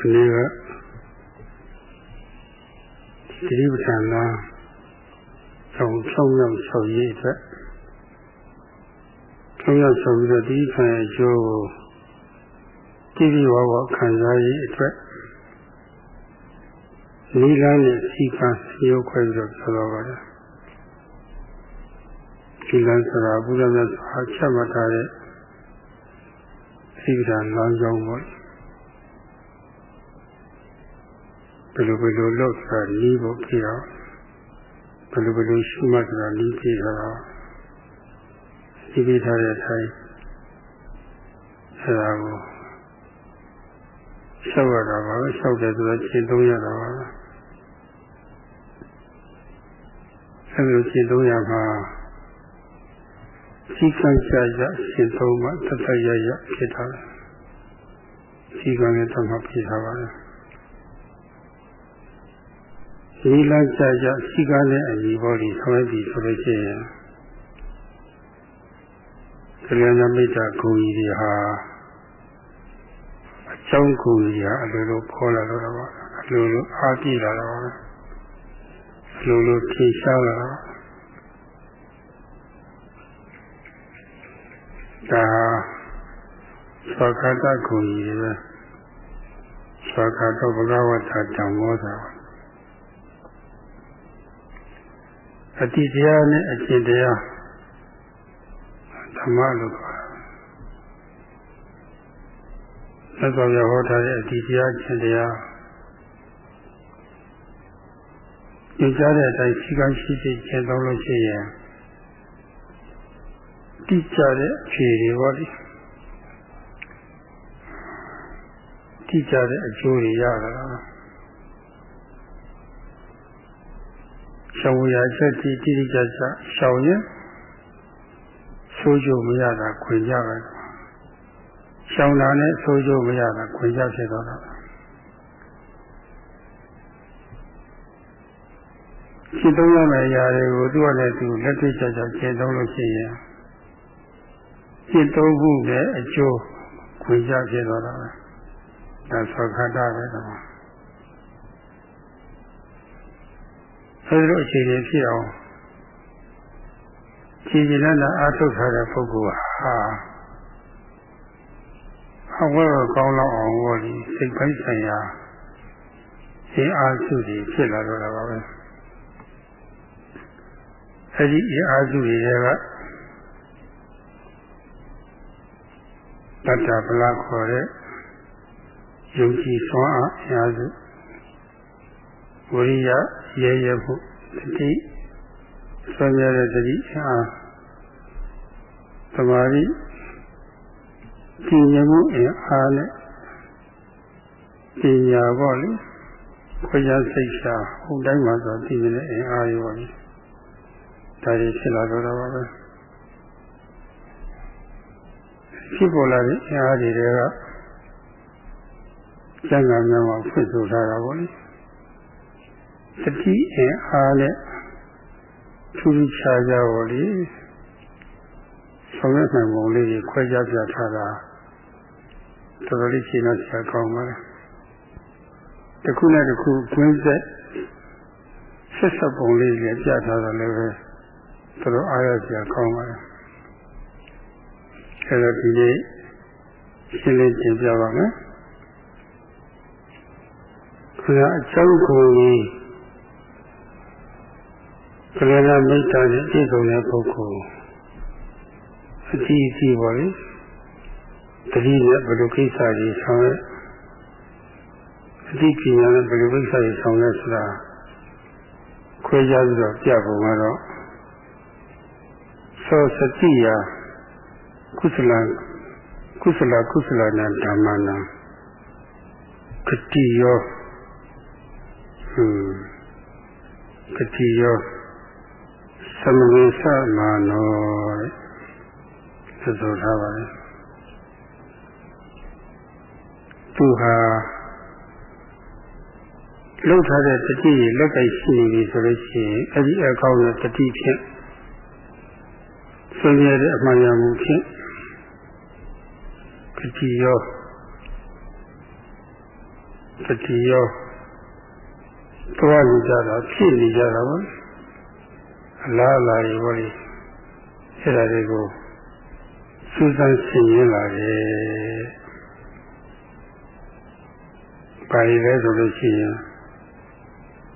ဒီနေ့ကတိပဋ္ဌာန်လာဆောင်ဆောင်ရောက်ဆောင်ရည်အတွက်ဆောင်ရောက်ဆောင်ပြီးတော့ဒီခံအကျိုးကိုကြည့်ပြီးဝဝခံစားရည်အတွက်နိလန်းနဲ့စီကံရုပ်ခွဲပြီးတော့ဆိုတော့ပါတယ်ဒီလန်းဆိုတာဘုရားမြတ်စွာချက်မှတ်ထားတဲ့စိတ်ဓာတ်လမ်းကြောင်းပေါ့ ဘယ်လိုဘယ်လိုလုပ်ဆိုတာနီးဖို့ဖြစ်အောင်ဘယ်လိုဘယ်လိုရှုမှတ်ဆိုတာနီးကြည့်တော့ဒီပြထားတဲ့အတိုင်းအဲဒါကိုရှောက်ရတာပါပဲရှောက်တယ်ဆိုတော့ရှင်းသုံးရတာပါပဲအဲလိုရှင်းသုံးရမှာစီကံချရရှင်းသုံးမှသတ္တရရဖြစ်တာစီကံနဲ့တမဖြစ်တာပါလေ ဒီလမ်းချရစီကံနဲ့အညီပေါ်ဒီဆောင်ရပြီဆိုလို့ရှိရင်ကလျာဏမိတ်တာဂုံကြီးတွေဟာအကြောင်းကိုကြီးဟာအလိုလိုပေါ်လာတော့ပါအလိုလိုအားပြည့်လာတော့အလိုလိုဖြေရှားလာတော့ဒါသခတကုကြီးတွေပဲသခတဘဂဝတ္တဓမ္မောသာ အတိတရားနဲ့အကျင့်တရားဓမ္မလို့ခေါ်တာသက်တော်ရဟောထားတဲ့အတိတရားကျင့်တရားညွှန်ကြားတဲ့အတိုင်းရှိကရှိရှိကျင့်သုံးလို့ရှိရင်တိကျတဲ့အဖြေတွေပေါ့လေတိကျတဲ့အကျိုးတွေရတာ ရှောင်ရချက်တိတိကျကျရှောင်ရင်ဆိုးကျိုးမရတာခွင့်ကြပဲရှောင်တာနဲ့ဆိုးကျိုးမရတာခွင့်ကြဖြစ်တော့တာရှင်းသုံးရမယ့်အရာတွေကိုသူ့အနဲ့သူလက်တွေ့ကျကျရှင်းသုံးလို့ရှိရင်ရှင်းသုံးမှုနဲ့အကျိုးခွင့်ကြဖြစ်တော့တာပဲဒါသောခတပဲတော့ အဲဒီလိုအခြေအနေဖြစ်အောင်ခြေကျင်နဲ့အာထုတ်ထားတဲ့ပုဂ္ဂိုလ်ဟာအဝဲကောင်းလောက်အောင်ဟောဒီစိတ်ပိုင်းဆိုင်ရာရှင်းအားစုတွေဖြစ်လာတော့တာပါပဲအဲဒီအအားစုတွေကတတ္တပလခေါ်တဲ့ယုံကြည်စွမ်းအားအများစုဝိရိယ ရဲရဲမှုတတိဆွေးမြဲတဲ့တတိအားသမာဓိကြည်ညမှုအင်အားနဲ့ပညာပေါ့လေခွင့်ရစိတ်ရှာဟိုတိုင်းမှာဆိုတည်နေတဲ့အင်အားရောလေဒါတွေဖြစ်လာတော့တာပါပဲဖြစ်ပေါ်လာတဲ့အင်အားတွေကကျန်ကများမှာဖွင့်ဆိုထားတာပေါ့လေ တတိအင်အားနဲ့ထူးထူးခြားခြားပေါ့လေဆောင်ရွက်နိုင်ပုံလေးတွေခွဲခြားပြထားတာတော်တော်လေးရှင်းတော့ဆရာကောင်းပါလားတစ်ခုနဲ့တစ်ခုကွင်းဆက်ဆက်ဆက်ပုံလေးတွေပြထားတာလည်းပဲတော်တော်အားရစရာကောင်းပါလားအဲဒါဒီနေ့ရှင်းလင်းတင်ပြပါမယ်ခဏအကြောင်းကို ကြီးကလေးကမိတ္တာနဲ့ပြည့်စုံတဲ့ပုဂ္ဂိုလ်အကြည့်အကြည့်ပါလေတတိယဘယ်လိုကိစ္စကြီးဆောင်ရအတိပညာနဲ့ဘယ်လိုကိစ္စကြီးဆောင်ရဆိုတာခွဲခြားပြီးတော့ပြပုံကတော့သောစတိယကုသလကုသလကုသလနာဓမ္မနာကတိယောဟွန်းကတိယောသ မဝေသမာနောတဲ့ဆိုထားပါလေသူဟာလှုပ်ထားတဲ့တတိလက်ကင်ရှိနေပြီဆိုလို့ရှိရင်အဲ့ဒီအကောင့်နဲ့တတိဖြင့်ဆွေးနွေးတဲ့အမှန်ရမှုဖြင့်ကတိရောတတိယောသွားနေကြတာဖြစ်နေကြတာပေါ့ အလားအလာတွေပေါ့လေအဲ့ဒါတွေကိုစူးစမ်းဆင်ရင်လာတယ်ပါဠိလဲဆိုလို့ရှိရင်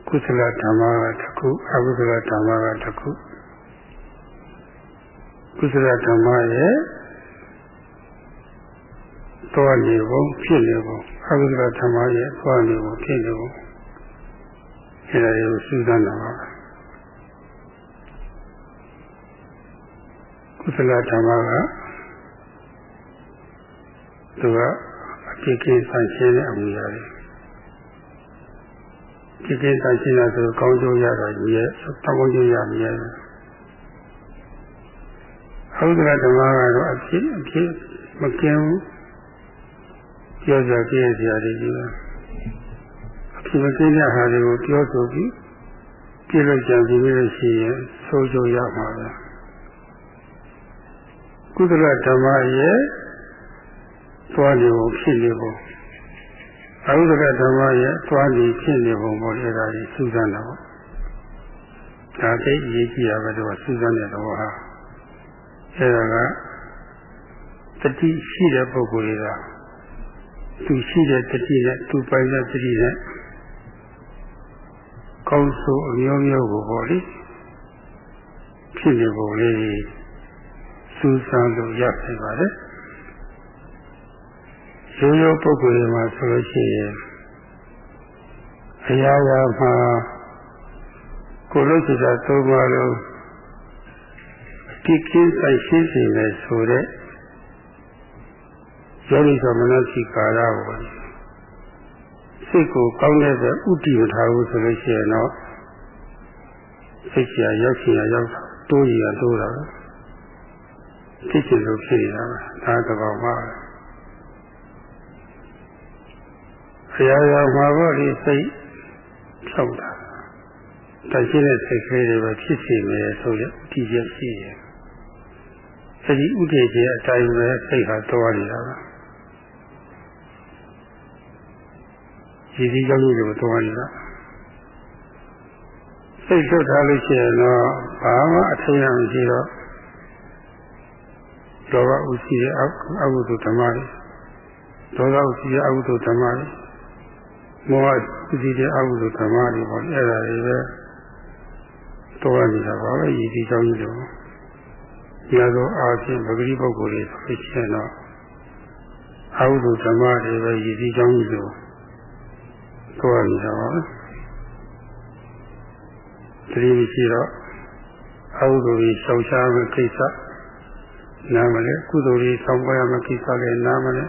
ကုသလဓမ္မကတစ်ခုအကုသလဓမ္မကတစ်ခုကုသလဓမ္မရဲ့သွားနေပုံဖြစ်နေပုံအကုသလဓမ္မရဲ့သွားနေပုံဖြစ်နေပုံအဲ့ဒါတွေကိုစူးစမ်းတာပါ ကုသလဓမ္မကသူကအပြစ်ကင်းဆန့်ရှင်းတဲ့အမှုရတယ်ဒီကိစ္စရှင်းတာဆိုကောင်းကျိုးရတာကြီးရဲ့တောင်းကောင်းကျိုးရမြဲတယ်ဟုတ်တယ်ဓမ္မကတော့အဖြစ်အဖြစ်မကင်းဘူးပြောကြပြည့်စရာတွေကြီးပဲအဖြစ်မကင်းတဲ့ဟာတွေကိုပြောဆိုပြီးပြည့်လို့ကြံပြီးလို့ရှိရင်ဆိုးကျိုးရမှာပဲ ကုသလဓမ္မရဲ့သွားနေဖို့ဖြစ်နေဖို့အဟုဒကဓမ္မရဲ့သွားနေဖြစ်နေပုံပေါ်လေဒါကြီးစူးစမ်းတာပေါ့ဒါသိအရေးကြီးတာပဲတော့စူးစမ်းတဲ့တော့ဟာအဲဒါကတတိရှိတဲ့ပုဂ္ဂိုလ်တွေကသူရှိတဲ့တတိနဲ့သူပိုင်တဲ့တတိနဲ့ကောင်းဆိုအမျိုးမျိုးကိုပေါ့လေဖြစ်နေပုံလေး စူးစမ်းလို့ရနိုင်ပါတယ်ရိုးရိုးပုဂ္ဂိုလ်တွေမှာဆိုလို့ရှိရင်အရာရာမှာကိုယ်လုံးစိတ်ဓာတ်သုံးပါလုံးတိကိဆိုင်ရှင်းနေတယ်ဆိုတဲ့ယောဂီသမဏတိကာရကိုစိတ်ကိုကောင်းတဲ့ဥတည်မထားဘူးဆိုလို့ရှိရင်တော့စိတ်ကြီးရောက်ချင်ရောက်တိုးရတိုးတာ သိချင်လို့ဖြစ်နေတာဒါသဘောပါဆရာတော်မှာပေါ့ဒီစိတ်ဖြောက်တာတရှိတဲ့စိတ်ကလေးတွေပဲဖြစ်စီမယ်ဆိုရဒီချက်ရှိတယ်အဲဒီဥဒေကျေအတိုင်းပဲစိတ်ဟာတော်နေတာပါဒီဒီကြောင့်လို့တော်နေတာစိတ်ထုတ်ထားလို့ရှိရင်တော့ဘာမှအထင်မရှိတော့ ဒေါသဥရှိရဲ့အကုသိုလ်ဓမ္မတွေဒေါသဥရှိရဲ့အကုသိုလ်ဓမ္မတွေမောဟသိတဲ့အကုသိုလ်ဓမ္မတွေပေါ့အဲ့ဒါတွေပဲတော်နေတာပါပဲရည်ဒီကြောင့်ကြီးလို့ဒီလိုအားဖြင့်ပဂတိပုဂ္ဂိုလ်တွေဖြစ်ရှင်တော့အကုသိုလ်ဓမ္မတွေပဲရည်ဒီကြောင့်ကြီးလို့တော်နေတာပါပဲတတိရှိတော့အကုသိုလ်ကြီးရှောင်ရှားမယ့်ကိစ္စ နားမလဲကုသိုလ်ကြီးဆောင်ပွားရမယ့်ကိစ္စလည်းနားမလဲ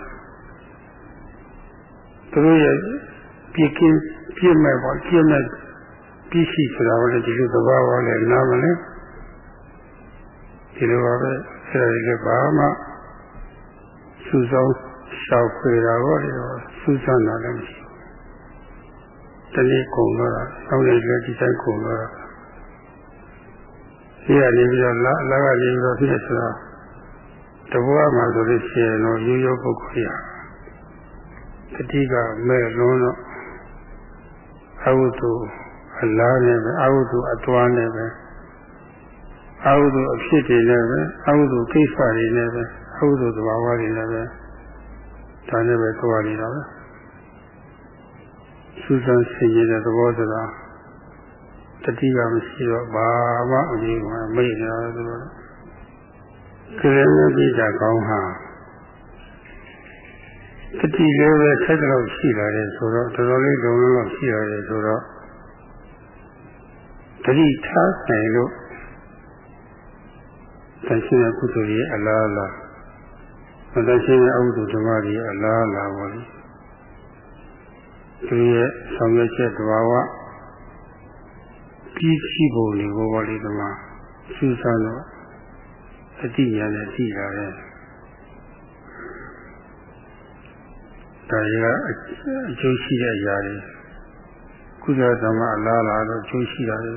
သူတို့ရဲ့ပြည့်ကင်းပြည့်မဲ့ပေါ့ပြည့်မဲ့ပြည့်ရှိဆိုတာကလည်းဒီလိုသဘာဝလည်းနားမလဲဒီလိုပါပဲအဲ့ဒါကြီးကဘာမှစူးစောင်းရှောက်ခွေတာပေါ့လေစူးစမ်းတာလည်းမရှိဘူးတနည်းကုန်တော့တာနောက်လည်းဒီတိုင်းကုန်တော့တာဒီကနေပြီးတော့လာလာကနေပြီးတော့ဖြစ်ဆိုတာ တဘောမှာဆိုလို့ရှိရင်တော့ရိုးရိုးပုဂ္ဂိုလ်ရတတိကမဲ့လုံးတော့အဝုဒ္ဓအလားနဲ့ပဲအဝုဒ္ဓအတွားနဲ့ပဲအဝုဒ္ဓအဖြစ်တွေနဲ့ပဲအဝုဒ္ဓကိစ္စတွေနဲ့ပဲအဝုဒ္ဓသဘာဝတွေနဲ့ပဲဒါနဲ့ပဲသွားနေတာပဲစူးစမ်းဆင်ခြင်တဲ့သဘောဆိုတာတတိကမရှိတော့ဘာမှအရေးကမိတ်နေတာဆိုတော့ ကိလေသာပိတာကောင်းဟာတတိလေးပဲဆက်တော့ရှိလာတယ်ဆိုတော့တော်တော်လေးလုံးလုံးရှိလာတယ်ဆိုတော့တတိထားနိုင်လို့တန်ရှင်းတဲ့ကုသိုလ်ရဲ့အလားအလာမတန်ရှင်းတဲ့အဝိဒ္ဓဓမ္မကြီးအလားအလာပါလေသူရဲ့ဆောင်ရွက်ချက်တဘာဝပြီးရှိပုံတွေကိုပါလေဒီမှာစူးစမ်းတော့ အတိညာနဲ့ကြည့်လာတယ်ဒါရီကအကျိုးရှိတဲ့အရာတွေကုသဓမ္မအလားလာတော့အကျိုးရှိတာတွေ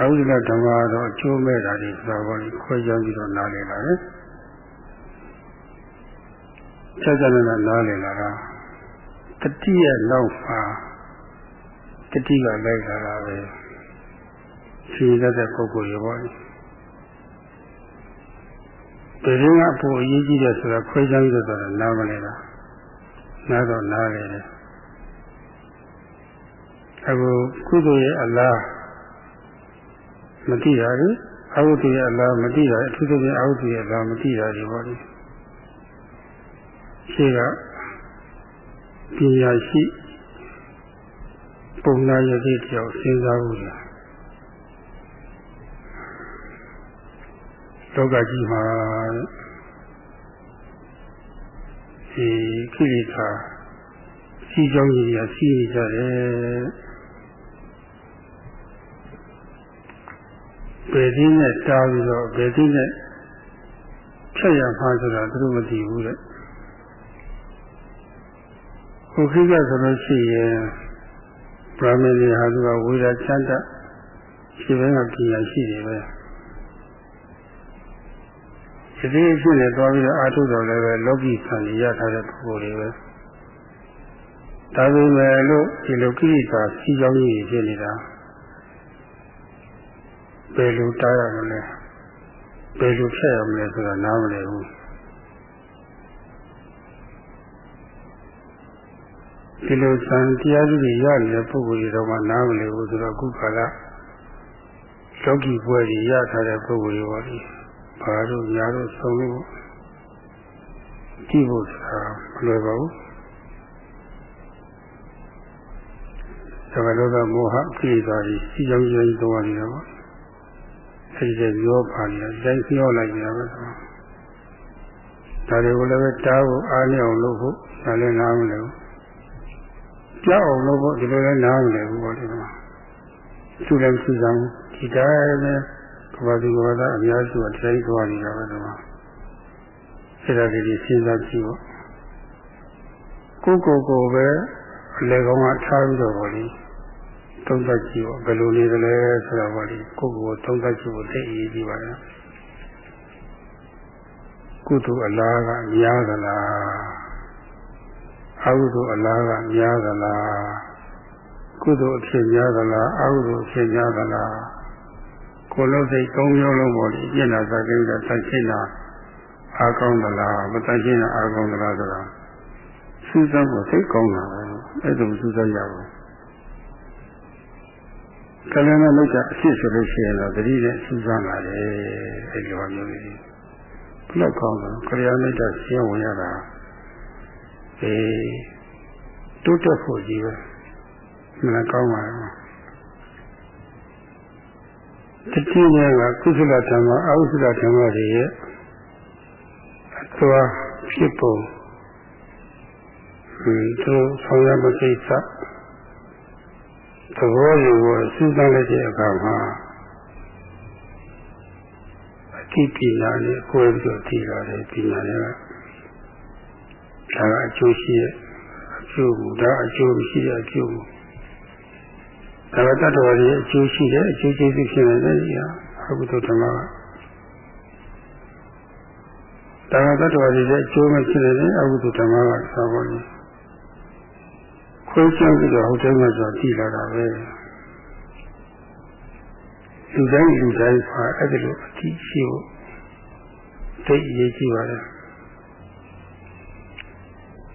အဝိဇ္ဇဓမ္မတော့အကျိုးမဲ့တာတွေဆိုတာကိုခွဲခြားပြီးတော့နားလည်လာတယ်။ဆက်ကြနဲ့နားလည်လာတာတတိယနောက်မှာတတိကလိုက်လာတာပဲရှိတတ်တဲ့ပုဂ္ဂိုလ်ရောပေါ့ ဒီရင်းကအဖို့အရေးကြီးတယ်ဆိုတာခွဲခြားပြီးတော့နားမလဲတာနားတော့နားလေတယ်အခုကုသိုလ်ရဲ့အလားမတိတာလေအဝုဒ္ဓရဲ့အလားမတိတာအထူးသဖြင့်အဝုဒ္ဓရဲ့အလားမတိတာဒီပေါ့လေရှိကပညာရှိပုံနာရည်တယောက်စဉ်းစားဖို့လား လောကကြီးမှာဒီခိရိတာစီကြောင်းကြီးကစီးနေကြတယ်ဘယ်သိနဲ့တားပြီးတော့ဘယ်သိနဲ့ဖြတ်ရမှာဆိုတာသူတို့မသိဘူးတဲ့ဟိုခိကဆိုလို့ရှိရင်ဗြဟ္မဏီဟာသူကဝိရချမ်းတရှိဘဲကပညာရှိတယ်ပဲ ဒီဒီအဖြစ်နဲ့သွားပြီးတော့အာထုတော်လည်းပဲလောကီဆံရထားတဲ့ပုဂ္ဂိုလ်တွေပဲဒါပေမဲ့လို့ဒီလိုကိရိတာစီကြောင်းကြီးဖြစ်နေတာဘယ်လိုတားရမလဲဘယ်လိုဖြတ်ရမလဲဆိုတာနားမလည်ဘူးဒီလိုစံတရားကြီးရနေတဲ့ပုဂ္ဂိုလ်တွေတော့မှနားမလည်ဘူးဆိုတော့အခုခါကလောကီပွဲကြီးရထားတဲ့ပုဂ္ဂိုလ်တွေပါလိ ဘာလို့ညာလို့ဆုံးလို့ကြည့်ဖို့ဆိုတာမလွယ်ပါဘူးသဘောလောကမောဟကိလေသာကြီးစီကြောင်းကြီးသွားနေတာပေါ့အဲဒီတည်းပြောပါနေတယ်တိုင်းပြောလိုက်ကြပါတော့ဒါတွေကိုလည်းပဲတားဖို့အားလျောက်လို့ဖို့ဒါလည်းနားမလဲဘူးကြောက်အောင်လို့ဖို့ဒီလိုလည်းနားမလဲဘူးပေါ့ဒီမှာသူလည်းမရှိကြဘူးဒီတိုင်းပဲ ကဘာဒီကဘာသာအများစုကတိုင်းသွားနေတာပဲဒီမှာအဲ့ဒါလေးစဉ်းစားကြည့်ပေါ့ကိုကိုကိုပဲအလေကောင်းကထားပြီးတော့ပေါ့လေသုံးသပ်ကြည့်ပေါ့ဘယ်လိုနေသလဲဆိုတော့ပေါ့လေကိုကိုကိုသုံးသပ်ကြည့်ဖို့သိအရေးကြီးပါလားကုသိုလ်အလားကများသလားအကုသိုလ်အလားကများသလားကုသိုလ်အဖြစ်များသလားအကုသိုလ်အဖြစ်များသလား ကိုလုံးစိတ်သုံးမျိုးလုံးပေါ့လေပြည့်နာစာကိန်းကတိုက်ရှင်းတာအားကောင်းသလားမတိုက်ရှင်းတာအားကောင်းသလားဆိုတာစူးစမ်းဖို့စိတ်ကောင်းတာပဲအဲ့ဒါကိုစူးစမ်းရအောင်ကလနာလောက်ကအဖြစ်ဆိုလို့ရှိရင်တော့တတိနဲ့စူးစမ်းလာတယ်အဲ့ဒီလိုမျိုးလေးဘယ်လောက်ကောင်းလဲကလျာဏိတ်ကရှင်းဝင်ရတာအေးတိုးတက်ဖို့ကြီးပဲမလားကောင်းပါလား တတိယကကုသလဓမ္မအကုသလဓမ္မတွေရဲ့အသွားဖြစ်ပုံဒီတို့ဆောင်ရမကိစ္စသဘောယူကိုစဉ်းစားလိုက်တဲ့အခါမှာအတိပညာနဲ့ကိုယ်ပြီးတော့သိလာတဲ့ပညာတွေကဒါကအကျိုးရှိရဲ့အကျိုးကိုဒါအကျိုးမရှိတဲ့အကျိုးကို ဒါကတတ္တဝါရဲ့အကျိုးရှိတဲ့အကျိုးကျေးဇူးဖြစ်နေတဲ့နေရာအကုသိုလ်ဓမ္မကဒါကတတ္တဝါရဲ့အကျိုးမဖြစ်နေတဲ့အကုသိုလ်ဓမ္မကသာပေါ်နေခွဲခြားပြီးတော့ဟုတ်တယ်မှဆိုကြည့်လာတာပဲလူတိုင်းလူတိုင်းဖာအဲ့ဒါလိုအတိရှိဖို့သိအရေးကြီးပါတယ်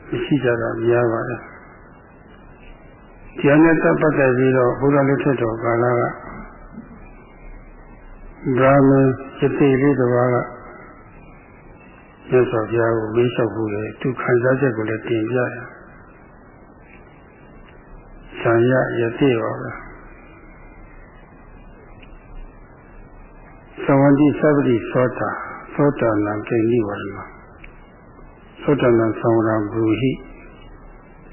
မရှိကြတာများပါတယ် ကျန်တဲ့ပတ်သက်ပြီးတော့ဘုရားလက်ထက်တော်ကာလကဗြဟ္မณ์စတိလေးတစ်ပါးကမြတ်စွာဘုရားကိုမေးလျှောက်ဖို့လေသူခံစားချက်ကိုလည်းတင်ပြတယ်။ဆံရရတိပါပဲ။သဝန္တိသဗ္ဗတိသောတာသောတာနံကိဏိဝရမ။သောတာနံသံဝရဘူဟိ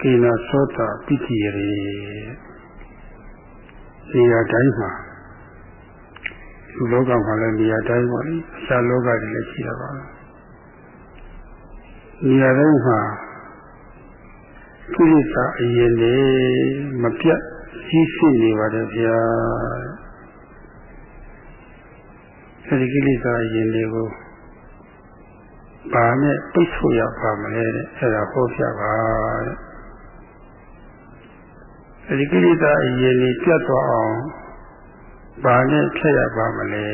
ကိနာသောတာပိတိရေနေရာတိုင်းမှာလူလောကမှာလည်းနေရာတိုင်းပေါ့လေအစာလောကတွေလည်းရှိတာပါနေရာတိုင်းမှာကိလေသာအရင်လေမပြတ်ကြီးစစ်နေပါတယ်ဗျာအဲဒီကိလေသာအရင်တွေကိုဘာနဲ့ပိတ်ဆို့ရပါမလဲတဲ့အဲဒါဟောပြပါတဲ့ အဲဒီကိလေသာအရင်ကြီးပြတ်သွားအောင်ဘာနဲ့ဖြတ်ရပါမလဲ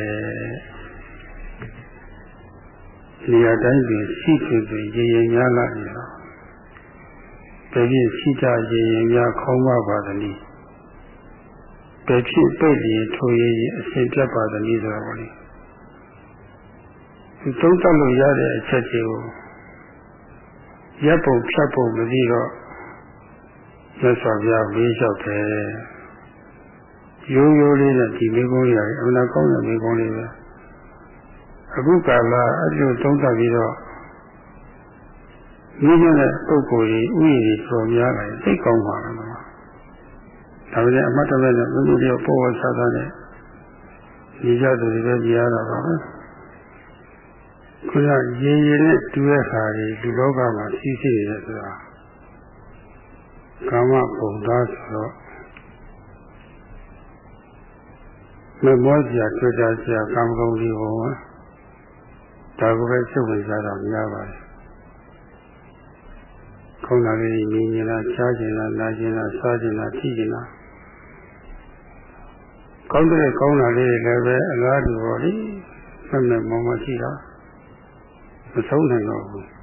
နေရာတိုင်းတွင်ရှိသူတွင်ရေရင်များလာပြီတော့တပြည့်ရှိကြရေရင်များခေါင်းပါပါသနည်းတဖြစ်ပိတ်ရင်ထိုရေရင်အစဉ်ပြတ်ပါသနည်းဆိုတာပေါ့လေဒီသုံးသပ်လို့ရတဲ့အချက်တွေကိုရပ်ပုံဖြတ်ပုံမသိတော့ မြတ်စွာဘုရားလေးလျှောက်တယ်ရိုးရိုးလေးနဲ့ဒီမိကုန်းကြီးရတယ်အမှန်ကောင်းတဲ့မိကုန်းလေးပဲအခုကာလအဲ့လိုသုံးသပ်ပြီးတော့မိကျတဲ့ပုဂ္ဂိုလ်ကြီးဥယျာဉ်ကြီးတော်များလာရင်သိကောင်းပါလားဒါပေမဲ့အမှတ်တမဲ့နဲ့ဘုရားပြောပေါ်ဝဆသာနဲ့ဒီကြသူတွေပဲကြည်ရတာပါပဲခုနရေရေနဲ့တူတဲ့ခါကြီးဒီလောကမှာရှိရှိနေတယ်ဆိုတာ ကာမပုံသားဆိုတော့မမောစရာတွေ့တာစရာကာမဂုဏ်တွေဘုံဒါကိုပဲစိတ်ဝင်စားတာများပါတယ်ခေါင်းလာလေးမြင်မြင်လားရှားကျင်လားနားကျင်လားစားကျင်လားထိကျင်လားကောင်းတဲ့ကောင်းလာလေးလည်းပဲအလားတူပါလိမမဲ့မောမရှိတာမဆုံးနိုင်တော့ဘူး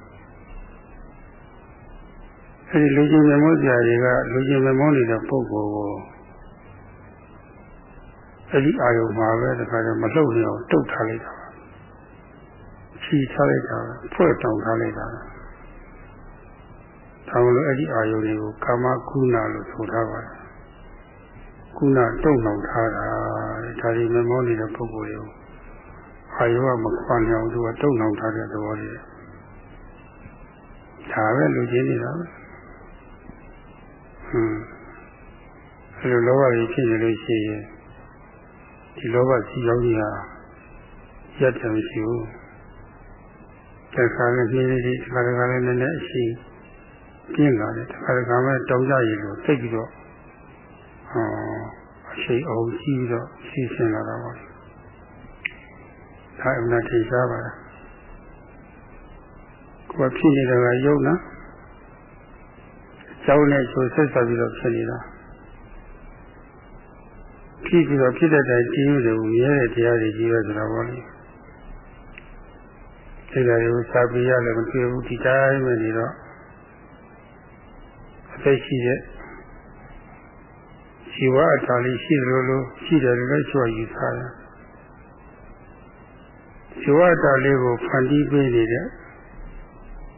အဲဒီလူချင်းမေမိုးစရာတွေကလူချင်းမေမိုးနေတဲ့ပုဂ္ဂိုလ်ကိုအဲဒီအာယုံမှာပဲတခါကျမလှုပ်နေအောင်တုတ်ထားလိုက်တာချီထားလိုက်တာဖွဲ့တောင်ထားလိုက်တာဒါလို့အဲ့ဒီအာယုန်တွေကိုကာမကုဏလို့ဆိုထားပါတယ်ကုဏတုံ့နှောင်ထားတာဒါဒီမမောနေတဲ့ပုဂ္ဂိုလ်တွေကိုအာယုကမခွန်အောင်သူကတုံ့နှောင်ထားတဲ့သဘောလေးဒါပဲလူချင်းနေတာပဲ ဟွန်းအဲလိုလောဘကြီးဖြစ်နေလို့ရှိရင်ဒီလောဘစီရောက်ကြီးဟာရက်တယ်မရှိဘူးတခါလည်းနေနေဒီတခါတခါလည်းနည်းနည်းအရှိပြင်းလာတယ်တခါတခါမှတောင်းကြရည်လို့သိပြီးတော့ဟောအရှိအောင်ကြီးပြီးတော့စီစဉ်လာတာပါဒါအမှန်ထိရှားပါလားကိုယ်ဖြစ်နေတာကယုံနာ ကျောင်းနဲ့ချိုဆက်ဆက်ပြီးတော့ဖြစ်နေတာဖြစ်ပြီးတော့ဖြစ်တဲ့တိုင်ကြီးနေတယ်မြဲတဲ့တရားတွေကြီးပဲဆိုတာပေါ့လေဒီကလေးကိုစာပြရလည်းမတွေ့ဘူးဒီတိုင်းပဲနေတော့အသက်ရှိတဲ့ဇီဝအထာလေးရှိတယ်လို့ရှိတယ်လို့ချောယူထားတယ်ဇီဝအထာလေးကိုဖန်တီးပေးနေတဲ့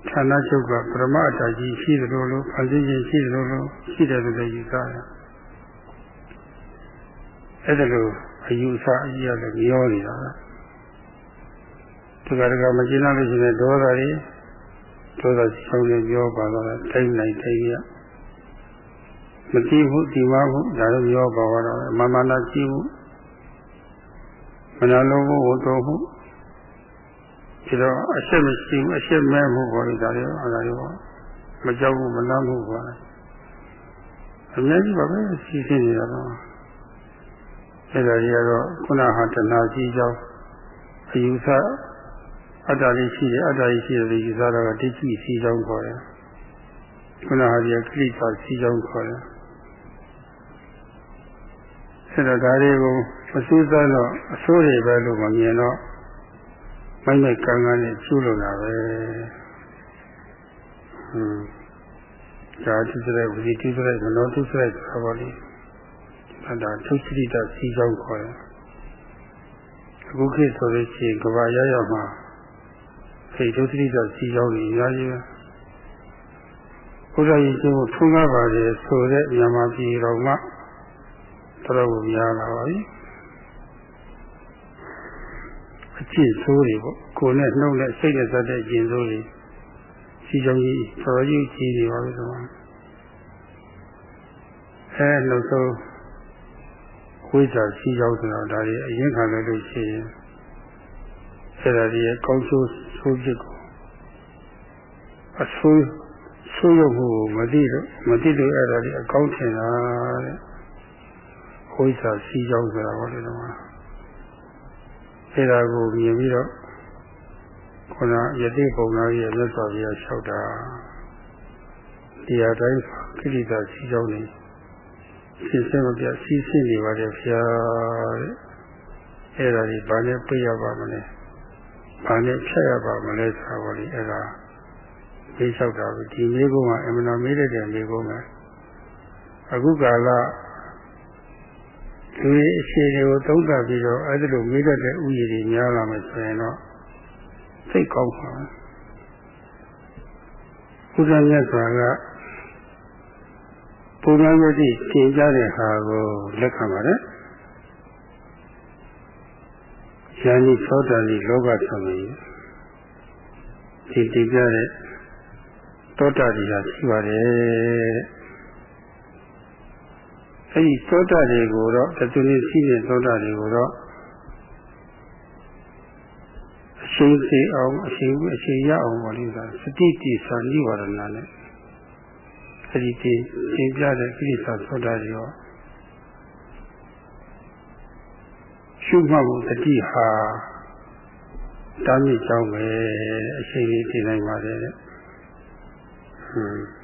ဌာနချုပ်ကပရမအထာကြီးရှိတယ်လို့ဖန်တီးခြင်းရှိတယ်လို့ရှိတယ်လို့ယူထားတယ်အဲ့ဒါလိုအယူဆအကြီးရတယ်ပြောနေတာဒီကရကမကျင်းလို့ရှိရင်ဒေါသတွေဒေါသဆောင်းနေပြောပါတော့တိုင်းနိုင်တိုင်းရမတိဘူးဒီမဘူးဒါလည်းပြောပါတော့မမနာကြည့်ဘူးမနာလုံးဘူးဝတ္တုဘူး ဒီတော့အရှက်မရှိဘူးအရှက်မဲ့မှုပေါ်နေတာလေအဲ့ဒါရောမကြောက်ဘူးမလန့်ဘူးပါအများကြီးပါပဲစီစဉ်နေတာတော့အဲ့ဒါကြီးကတော့ခုနဟာတဏှာကြီးကြောင်းအယူဆအတ္တလေးရှိတယ်အတ္တကြီးရှိတယ်ယူဆတာကဒိဋ္ဌိစီကြောင်းခေါ်တယ်ခုနဟာဒီကိလေသာစီကြောင်းခေါ်တယ်အဲ့တော့ဒါတွေကိုမစူးစမ်းတော့အဆိုးတွေပဲလို့မမြင်တော့ မိုက်မိုက်ကန်းကန်းနဲ့ကျူးလို့တာပဲဟွန်းဇာတိစရိုက်ဝိတိစရိုက်မနောတိစရိုက်ဆိုတာပါလေအဲ့ဒါသုစိတစီကြောင်းခေါ်တယ်အခုခေတ်ဆိုလို့ရှိရင်ကဘာရရမှာစိတ်သုစိတစီကြောင်းကြီးအများကြီးပဲဘုရားကြီးကိုထုံးကားပါလေဆိုတဲ့မြန်မာပြည်တော်မှာတော်တော်များလာပါပြီအ ကျင့်ဆိုးတွေပေါ့ကိုယ်နဲ့နှုတ်နဲ့စိတ်နဲ့စတဲ့အကျင့်ဆိုးတွေစီကြောင်းကြီးတော်တော်ကြီးကြီးနေပါပြီဆိုတော့အဲလို့ဆိုဝိဇ္ဇာစီကြောင်းဆိုတော့ဒါတွေအရင်ခံလို့လို့ရှိရင်အဲဒါတွေကောင်းဆိုးဆိုးဖြစ်ကိုအဆိုးဆိုးရမှုမသိတော့မသိလို့အဲ့ဒါတွေအကောင်းထင်တာတဲ့ဝိဇ္ဇာစီကြောင်းဆိုတာဟောတယ်တော့ အဲဒါကိုမြင်ပြီးတော့ခုနယတိပုံနာကြီးရဲ့မြတ်စွာဘုရားလျှောက်တာတရားတိုင်းကိလေသာစီကြောင်းနေရှင်းစမပြစီးဆင်းနေပါတယ်ဖျားတဲ့အဲ့ဒါကြီးဘာနဲ့ပြရပါမလဲဘာနဲ့ဖြတ်ရပါမလဲဆိုတာကိုလေအဲ့ဒါသိလျှောက်တာပဲဒီမိကုန်းကအမှန်တော်မေးတဲ့မိကုန်းကအခုကာလ လူရဲ့အခြေအနေကိုသုံးသပ်ပြီးတော့အဲ့ဒီလိုမေးတတ်တဲ့ဥယျာဉ်တွေများလာမယ်ဆိုရင်တော့စိတ်ကောင်းပါဘုရားမြတ်စွာကဘုရားမြတ်ကြီးသင်ကြတဲ့ဟာကိုလက်ခံပါတယ်။ဉာဏ်ဤသောတာဤလောကဆောင်ရင်ဒီတည်ကြတဲ့သောတာကြီးဟာရှိပါတယ်။ အဲဒီသောတာတွေကိုတော့တသူနေရှိတဲ့သောတာတွေကိုတော့အရှိန်စေအောင်အရှိန်အရှိန်ရအောင်ပါလိမ့်မယ်စတိတိသာနိဝရဏနဲ့အဲဒီတင်သင်ပြတဲ့ကိစ္စသောတာတွေရောရှုမှတ်ဖို့တတိဟာတာမြင့်ကြောင်းပဲအရှိန်ကြီးတင်နိုင်ပါတယ်တဲ့ဟွန်း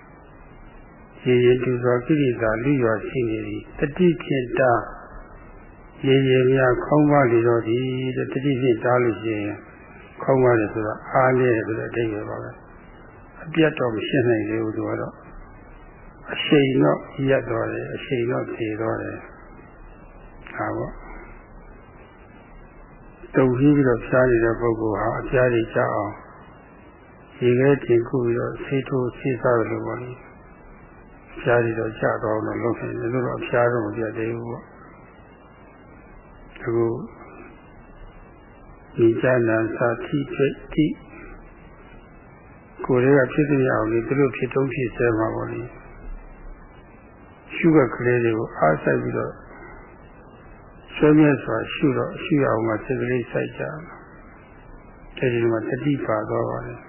ရေရေတူစွာကိရိတာလူရွာရှိနေသည်တတိဖြင့်တာရေရေများခေါင်းပါလေတော့ဒီတတိဖြင့်တားလို့ရှိရင်ခေါင်းပါတယ်ဆိုတော့အားလေဆိုတဲ့အဓိပ္ပာယ်ပါပဲအပြတ်တော့မရှင်းနိုင်သေးဘူးသူကတော့အရှိန်တော့ရက်တော့တယ်အရှိန်တော့ဖြေတော့တယ်ဟာပေါ့တုံပြီးပြီးတော့ဖြားနေတဲ့ပုဂ္ဂိုလ်ဟာအပြားတွေကြောက်အောင်ရေခဲတင်ခုပြီးတော့ဆေးထိုးဆေးစားလို့ပေါ့လေ ဖြားတွေတော့ကြောက်တော့တော့လုပ်နေတယ်လို့တော့ဖြားတော့မပြတ်သေးဘူးပေါ့အခုဒီဇာနာသာတိဖြစ်တိကိုယ်တွေကဖြစ်နေအောင်လေသူတို့ဖြစ်တုံးဖြစ်ဆဲမှာပေါ့လေရှုကကလေးတွေကိုအားဆိုင်ပြီးတော့ဆွေးမြဲစွာရှုတော့ရှုရအောင်မှစိတ်ကလေးစိုက်ကြတယ်ဒီမှာတတိပါတော့ပါတယ်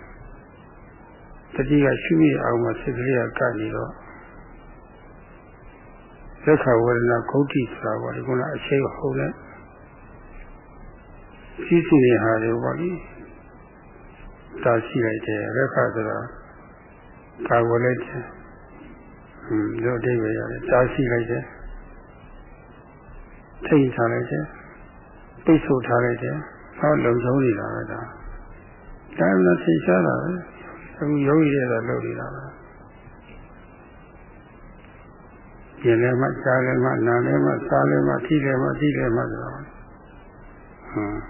တတိကရှုရအောင်မှစိတ်ကလေးကကပ်နေတော့ သက်ခဝေဒနာဂုဋ္ဌိဆိုတာပေါ့ဒီကုလားအရှိန်ဟုတ်တဲ့စီးစီးနေဟာတွေပေါ့လေတာရှိလိုက်တယ်ရက်ခဆိုတာကာဝလိုက်တယ်ဟွန်းဒီအတိတ်ပဲရတယ်တာရှိလိုက်တယ်ထိတ်ထားလိုက်တယ်ပိတ်ဆို့ထားလိုက်တယ်ဟောလုံဆုံးနေတာပဲဒါဒါမှသိချတာပဲအခုယောဂီတွေကလုပ်နေတာပဲ ကျင်လည်းမှစားလည်းမှနားလည်းမှစားလည်းမှထိလည်းမှထိလည်းမှဆိုတော့ဟွန်း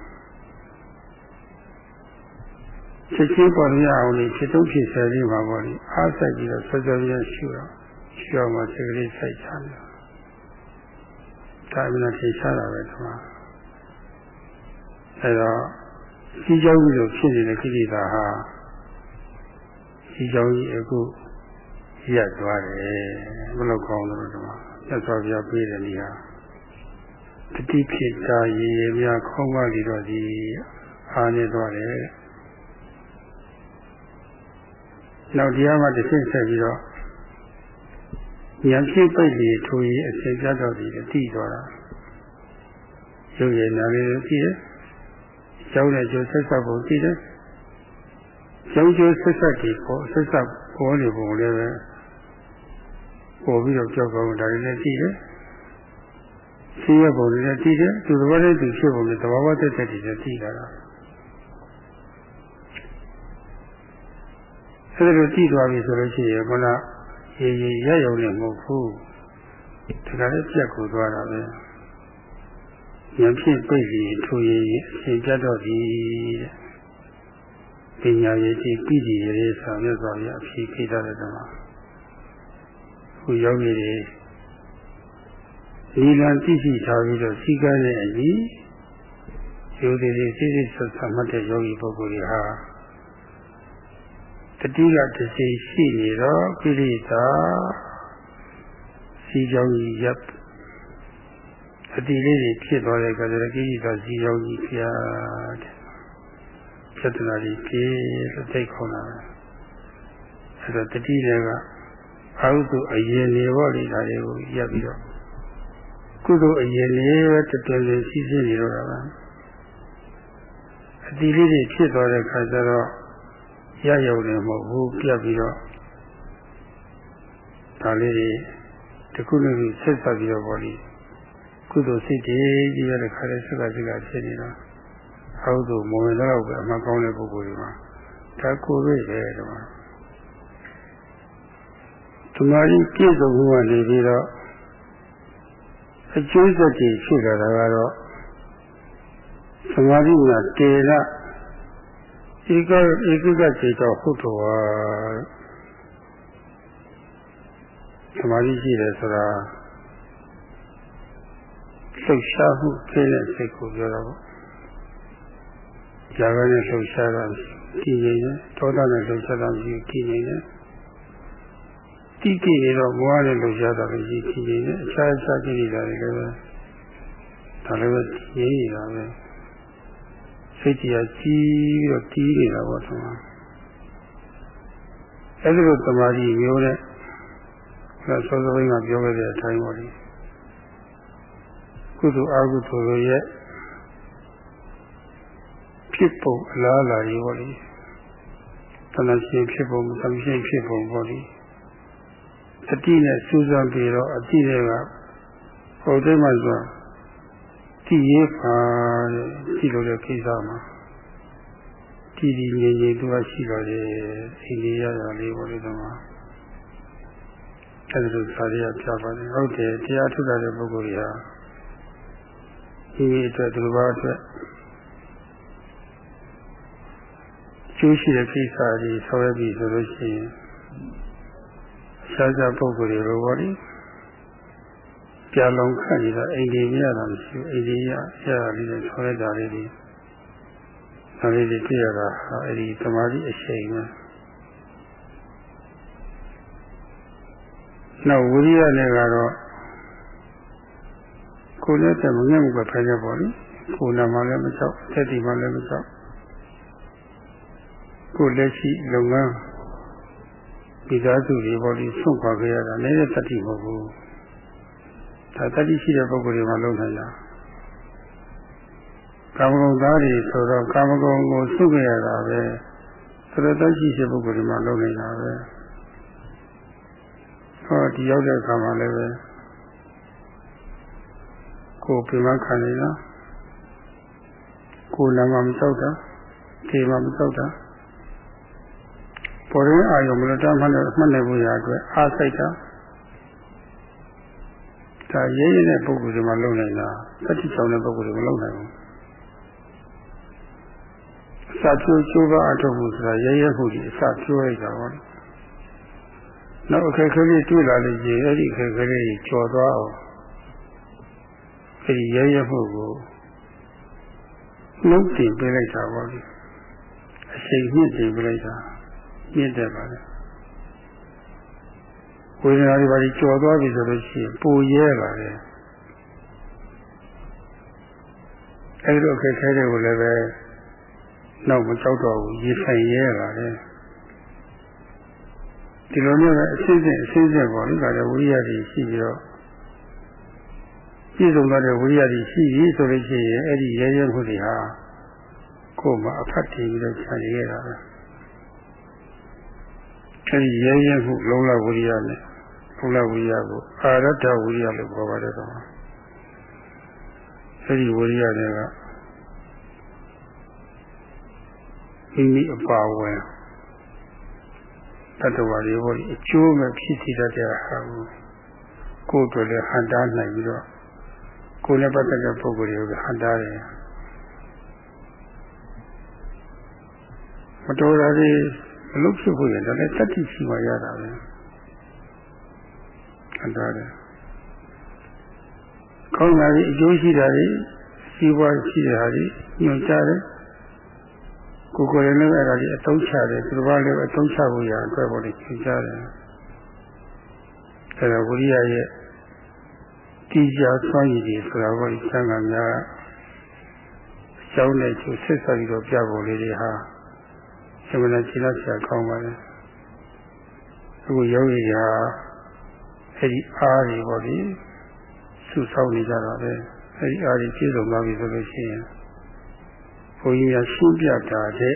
ချက်ချင်းပေါ်ရအောင်လေဖြစ်တုံးဖြစ်ဆဲလေးပါပေါ့လေအားဆိုင်ပြီးတော့စောစောရရှုတော့ရှုအောင်မှစိတ်ကလေးစိုက်ချတယ်ဒါမှလည်းထိရှားတာပဲဒီမှာအဲတော့စီကြောင်းကြီးလိုဖြစ်နေတဲ့ကိလေသာဟာစီကြောင်းကြီးအခု ရက်သွားတယ်ဘယ်လိုကောင်းလို့ဒီမှာသက်စွာပြပေးတဲ့နေရာတတိဖြစ်တာရေရေများခေါင်းပါလီတော့ဒီအားနေသွားတယ်နောက်တရားမှတစ်ဆင့်ဆက်ပြီးတော့ဉာဏ်ဖြစ်ပိတ်လေထိုးရေးအစဉ်ကြတော့ဒီတိသွားတာရုပ်ရည်နာလေးကိုကြည့်တယ်ကျောင်းနဲ့ကျိုးဆက်ဆက်ပုံကြည့်တယ်ကျောင်းကျိုးဆက်ဆက်ဒီပေါ်ဆက်ဆက်ပေါ်နေပုံလည်းပဲ ပေါ်ပြီးတော့ကြောက်ကောင်းဒါတွေလည်းကြည့်တယ်ရှိရပုံတွေလည်းကြည့်တယ်သူသဘောတည်းသူဖြစ်ပုံတွေသဘောဝတ္တတက်တွေလည်းကြည့်တာလားအဲဒါလိုကြည့်သွားပြီဆိုလို့ရှိရင်ခုနရေရေရရုံနဲ့မဟုတ်ဘူးဒါကလည်းပြက်ကိုသွားတာပဲဉာဏ်ဖြင့်ပြည့်စီထိုရေရေအရှင်ကြတော့ဒီပညာရည်ကြည့်ပြီးဒီရေဆောင်ရသွားရအဖြေပေးတတ်တဲ့မှာ ခုယောဂီတွေဒီလံသိရှိထားပြီးတော့စီကံနဲ့အညီယောဂီတွေစိစိဆက်ဆက်မှတ်တဲ့ယောဂီပုဂ္ဂိုလ်တွေဟာတတိကတစီရှိနေတော့ကိရိတာစီကြောင်းကြီးရပ်အတိလေးတွေဖြစ်သွားတဲ့အခါကျတော့ကိရိတာစီကြောင်းကြီးဖျားတဲ့ပြဿနာကြီးပြေလို့သိခေါ်တာအဲဒါတတိတွေက အာဟုသူအရင်နေပေါ့လေဒါတွေကိုရပ်ပြီးတော့ကုသိုလ်အရင်နေပဲတတွင်တွင်ရှိရှိနေတော့တာပါအတိလေးတွေဖြစ်သွားတဲ့အခါကျတော့ရရုံနဲ့မဟုတ်ဘူးပြတ်ပြီးတော့ဒါလေးတွေတခုနဲ့ဒီဆက်ဆက်ပြီးတော့ပေါ့လေကုသိုလ်စိတ်တွေကြီးရတဲ့ခါလေးစက်ကစက်ကဖြစ်နေတာအောက်သို့မဝင်တော့ပဲအမှကောင်းတဲ့ပုဂ္ဂိုလ်တွေမှာဒါကိုယ်တွေ့တယ်တော့ ဒီမှာကြီးပြည့်စုံမှုကနေပြီးတော့အကျိုးဆက်တွေဖြစ်လာတာကတော့သမာဓိကတေရဧကဧကကစေတော့ဟုတ်တော်သမာဓိရှိတယ်ဆိုတာလှုပ်ရှားမှုဖြစ်တဲ့စိတ်ကိုပြောတာပေါ့။ဇာကနဲ့လှုပ်ရှားတာကြည်နေတယ်။သောတာနဲ့လှုပ်ရှားတာကြည်ကြည်နေတယ်။ တိတိနေတော့ဘဝနဲ့လှုပ်ရှားတာပဲကြည်ကြည်နေတယ်။အခြားအခြားကြည်နေတာတွေလည်းပဲဒါလည်းပဲကြည်နေတာပဲ။စိတ်ကြီးကကြီးပြီးတော့တီးနေတာပေါ့ဆရာ။အဲဒီလိုသမာဓိမျိုးနဲ့ဆောစောပိုင်းကပြောခဲ့တဲ့အတိုင်းပါလေကုသိုလ်အကုသိုလ်တွေရဲ့ဖြစ်ပုံအလားအလာကြီးပါလေတဏှာရှင်ဖြစ်ပုံသမရှင်ဖြစ်ပုံပါလေ တတိနဲ့စူးစမ်းပြီးတော့အတိတွေကဟိုတိတ်မှဆိုတည်ရေးပါတဲ့ကြည့်လို့တဲ့ကိစ္စမှာတည်တည်ငြိမ်ငြိမ်သူကရှိတော့တယ်အိန္ဒိယရာလေးပါလေတော့အဲဒီလိုစာရရပြပါတယ်ဟုတ်တယ်တရားထုတ်တဲ့ပုဂ္ဂိုလ်တွေဟာဒီအတွက်ဒီလိုပါအတွက်ကျိုးရှိတဲ့ကိစ္စတွေဆောရပြီဆိုလို့ရှိရင် ရှားရှားပုဂ္ဂိုလ်တွေလိုပါလိကြာလုံးခတ်နေတာအိန္ဒိယရတာမရှိဘူးအိန္ဒိယရတာလေးနဲ့ဆောရတာလေးတွေဒါလေးတွေတွေ့ရတာအဲဒီသမာဓိအရှိန်နဲ့နောက်ဝိရိယနဲ့ကတော့ကိုယ်နဲ့တည်းမငဲ့မှုပဲဖိုင်ရပါလိကိုယ်နာမှလည်းမချောက်သက်တည်မှလည်းမချောက်ကိုယ်လက်ရှိလုပ်ငန်း ဒီသားစုတွေပေါ်ပြီးဆွန့်ခွာခဲ့ရတာလည်းတတိမဟုတ်ဘူးဒါတတိရှိတဲ့ပုဂ္ဂိုလ်တွေမှလုပ်နိုင်တာကာမဂုဏ်သားတွေဆိုတော့ကာမဂုဏ်ကိုဆုခဲ့ရတာပဲဆိုတော့တတိရှိတဲ့ပုဂ္ဂိုလ်တွေမှလုပ်နေတာပဲဟောဒီရောက်တဲ့အခါမှာလည်းပဲကိုပြမခံနေတာကိုလည်းမမစောက်တာဒီမှာမစောက်တာ ပေါ်ရင်အာယုံမလို့တားမှတ်လို့မှတ်နိုင်ဖို့ရအတွက်အားစိတ်တာဒါရေးရတဲ့ပုဂ္ဂိုလ်တွေမှာလုံနိုင်တာတတိဆောင်တဲ့ပုဂ္ဂိုလ်တွေမလုံနိုင်ဘူးအစာချိုးချိုးပါအထုတ်မှုဆိုတာရဲရဲမှုကြီးအစာချိုးလိုက်တာပါနောက်အခက်ခဲလေးတွေ့လာလို့ရှိရင်အဲ့ဒီအခက်ခဲလေးကျော်သွားအောင်အဲ့ဒီရဲရဲမှုကိုနှုတ်တင်ပေးလိုက်တာပါလေအချိန်မြင့်တင်ပေးလိုက်တာ မြင့်တယ်ပါလေဝေဒနာတွေပါပြီးကျော်သွားပြီဆိုလို့ရှိရင်ပူရဲလာတယ်အဲ့ဒီအခက်ခဲတွေကိုလည်းပဲနောက်မကြောက်တော့ဘူးရေဆိုင်ရဲလာတယ်ဒီလိုမျိုးပဲအစစ်စစ်အစစ်စစ်ပေါ့လေဒါလည်းဝိရိယတွေရှိပြီးတော့ပြည့်စုံတဲ့ဝိရိယတွေရှိပြီဆိုလို့ရှိရင်အဲ့ဒီရဲရဲမှုတွေဟာကိုယ်မှာအဖတ်တည်ပြီးတော့ခြံရခဲ့တာပဲ အဲ့ဒီရဲရဲမှုလုံးလဝိရိယနဲ့လုံးလဝိရိယကိုအာရတဝိရိယလို့ခေါ်ပါတယ်တော့အဲ့ဒီဝိရိယတွေကမိမိအပါဝင်တတ္တဝါတွေဟောဒီအကျိုးမဲ့ဖြစ်စီတတ်တဲ့ဟာကိုကိုယ်တို့လည်းဟန်တားနိုင်ပြီးတော့ကိုယ်နဲ့ပတ်သက်တဲ့ပုဂ္ဂိုလ်တွေကိုဟန်တားတယ်မတော်တာတွေ မလုပ်ဖြစ်ဖို့ရင်ဒါလည်းတတိရှိမှရတာပဲဟန်တားတယ်ကောင်းတာတွေအကျိုးရှိတာတွေစီးပွားရှိတဲ့ဟာတွေညွှန်ကြားတယ်ကိုယ်ကိုယ်လည်းလည်းအဲ့ဒါကြီးအသုံးချတယ်သူတစ်ပါးလည်းအသုံးချဖို့ရအတွက်ပေါ်နေသင်ကြားတယ်အဲ့ဒါဝိရိယရဲ့တိကျဆွမ်းရည်တွေဆိုတာကိုသံဃာများကျောင်းနဲ့ကျဆက်ဆက်ပြီးတော့ပြဖို့လေးတွေဟာ သမဏခြေလက်ဆရာကောင်းပါလေအခုယောဂီဟာအဲ့ဒီအားတွေပေါ့ဒီစုဆောင်းနေကြတာပဲအဲ့ဒီအားတွေပြည့်စုံသွားပြီဆိုလို့ရှိရင်ဘုန်းကြီးကရှင်းပြတာတဲ့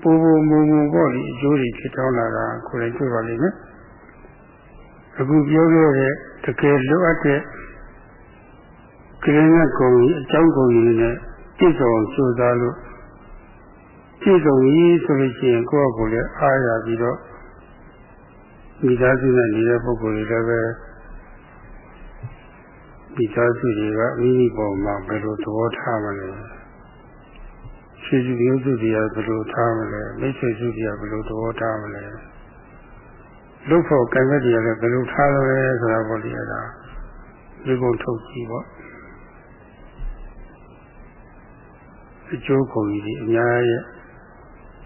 ပူပူမူမူပေါ့လေအကျိုးတွေဖြစ်တော်လာတာကိုယ်တိုင်တွေ့ပါလိမ့်မယ်အခုပြောခဲ့တဲ့တကယ်လိုအပ်တဲ့ကရင်ကကုံကြီးအကြောင်းကုံကြီးနဲ့ပြည့်စုံစူးစားလို့ ပြည့်စုံပြီဆိုလို့ရှိရင်ကိုယ့်အကိုလည်းအားရပြီးတော့မိသားစုနဲ့နေတဲ့ပုဂ္ဂိုလ်တွေလည်းပဲမိသားစုတွေကမိမိပုံမှာဘယ်လိုသဘောထားမလဲရှိစုမျိုးစုတွေကဘယ်လိုထားမလဲမိတ်ဆွေစုတွေကဘယ်လိုသဘောထားမလဲလုတ်ဖို့ကံမဲ့တွေကလည်းဘယ်လိုထားလဲဆိုတာပေါ့လေအဲ့ဒါဒီကုန်းထုတ်ကြည့်ပေါ့အကျိုးကုန်ကြီးအများရဲ့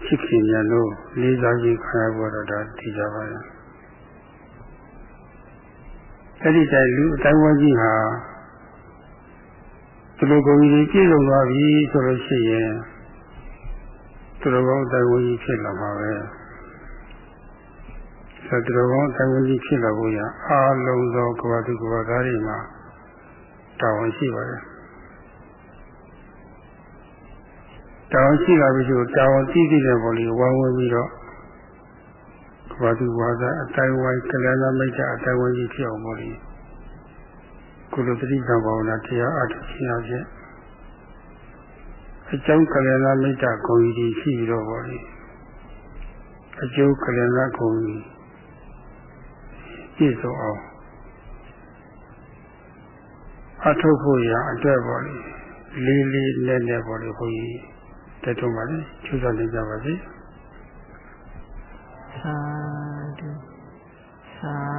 ချစ်ခင်ညာလို့လေးစားခြင်းခံရဖို့တော့ဒါသိကြပါရဲ့အဲ့ဒီတိုင်လူအတိုင်းဝန်းကြီးဟာသူတို့ကုန်ကြီးပြည့်စုံသွားပြီဆိုလို့ရှိရင်သူတို့ကောင်းအတိုင်းဝန်းကြီးဖြစ်လာမှာပဲဆိုသူတို့ကောင်းအတိုင်းဝန်းကြီးဖြစ်လာဖို့ရအားလုံးသောကဘာသူကဘာသားတွေမှာတာဝန်ရှိပါတယ် တာဝန်ရှိလာပြီဆိုတာဝန်သိသိတဲ့ပေါ်လေးဝိုင်းဝန်းပြီးတော့ဘာသူဘာသာအတိုင်းဝိုင်းကလနာမိတ်တာအတိုင်းဝိုင်းကြီးဖြစ်အောင်ပေါ်လေးကုလသတိကံဘာဝနာတရားအထုခြင်းအဖြစ်အကြောင်းကလနာမိတ်တာဂုံကြီးရှိပြီးတော့ပေါ်လေးအကျိုးကလနာဂုံကြီးပြည့်စုံအောင်အထုဖို့ရအတွက်ပေါ်လေးလေးလေးနဲ့နဲ့ပေါ်လေးဘုန်းကြီး တိုက်တွန်းပါလေကျူးစာနေကြပါစေသာဓုသာ